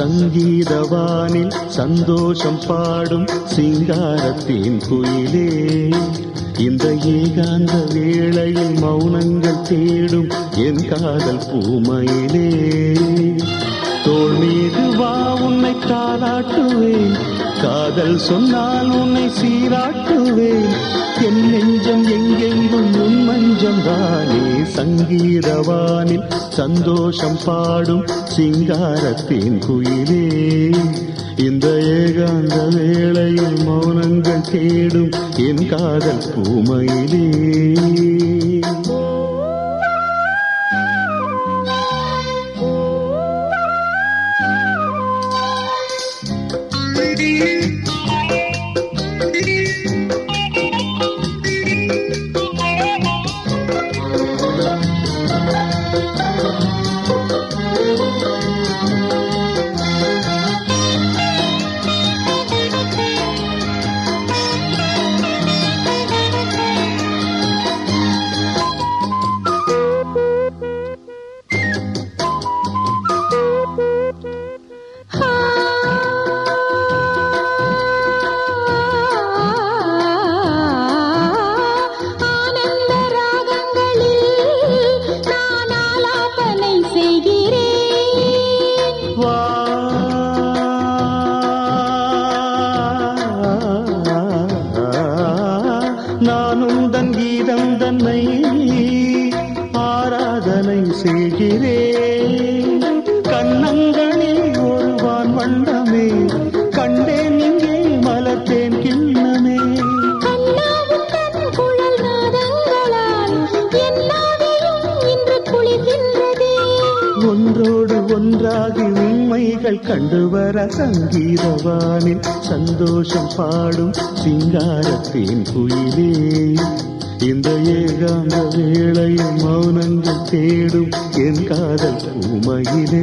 சங்கீதவானில் சந்தோஷம் பாடும் சிங்காரத்தின் குயிலே. இந்த ஏகாந்த வேளையில் மௌனங்கள் தேடும் என் காதல் பூமையிலே. தோல் மீது வா உன்னை தாளாட்டுவேன். காதல் சொன்னால் உன்னை சீராட்டுவேன். என் நெஞ்சம் எங்கெங்கும் உன் மஞ்சம் தானே சங்கீதவானில் சந்தோஷம் பாடும் சிங்காரத்தின் குயிலே. இந்த ஏகாந்த வேளையில் மௌனங்கள் தேடும் என் காதல் பூமையிலே. ஆராதனை செய்கிறேன் கண்ணங்களில் ஒருவான் வண்ணமே. கண்டேன் இங்கே மலத்தேன் கிண்ணமே. ஒன்றோடு ஒன்றாகி உண்மைகள் கண்டுவர சங்கீதவானில் சந்தோஷம் பாடும் சிங்காரத்தின் குயிலே. இந்த ஏகாந்த வேளையில் மௌனங்கள் தேடும் என் காதல் உமையிலே.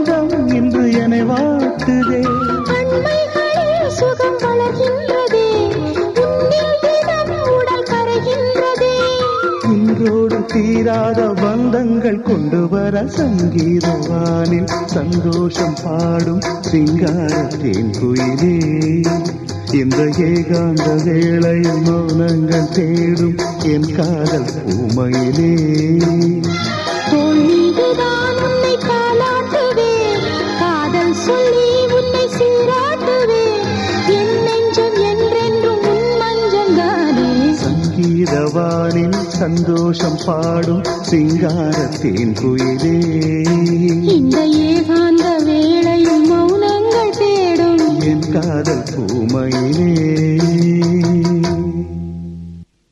தீராத பந்தங்கள் கொண்டு வர சங்கீதவானில் சந்தோஷம் பாடும் சிங்காரத்தின் குயிலே. இந்த ஏகாந்த வேளையில் மௌனங்கள் தேடும் என் காதல் பூமையிலே. சங்கீதவானில் சந்தோஷம் பாடும் சிங்காரத்தின் குயிலே இந்த ஏகாந்த வேளையில் மௌனங்கள் தேடும் என் காதல் பூமையிலே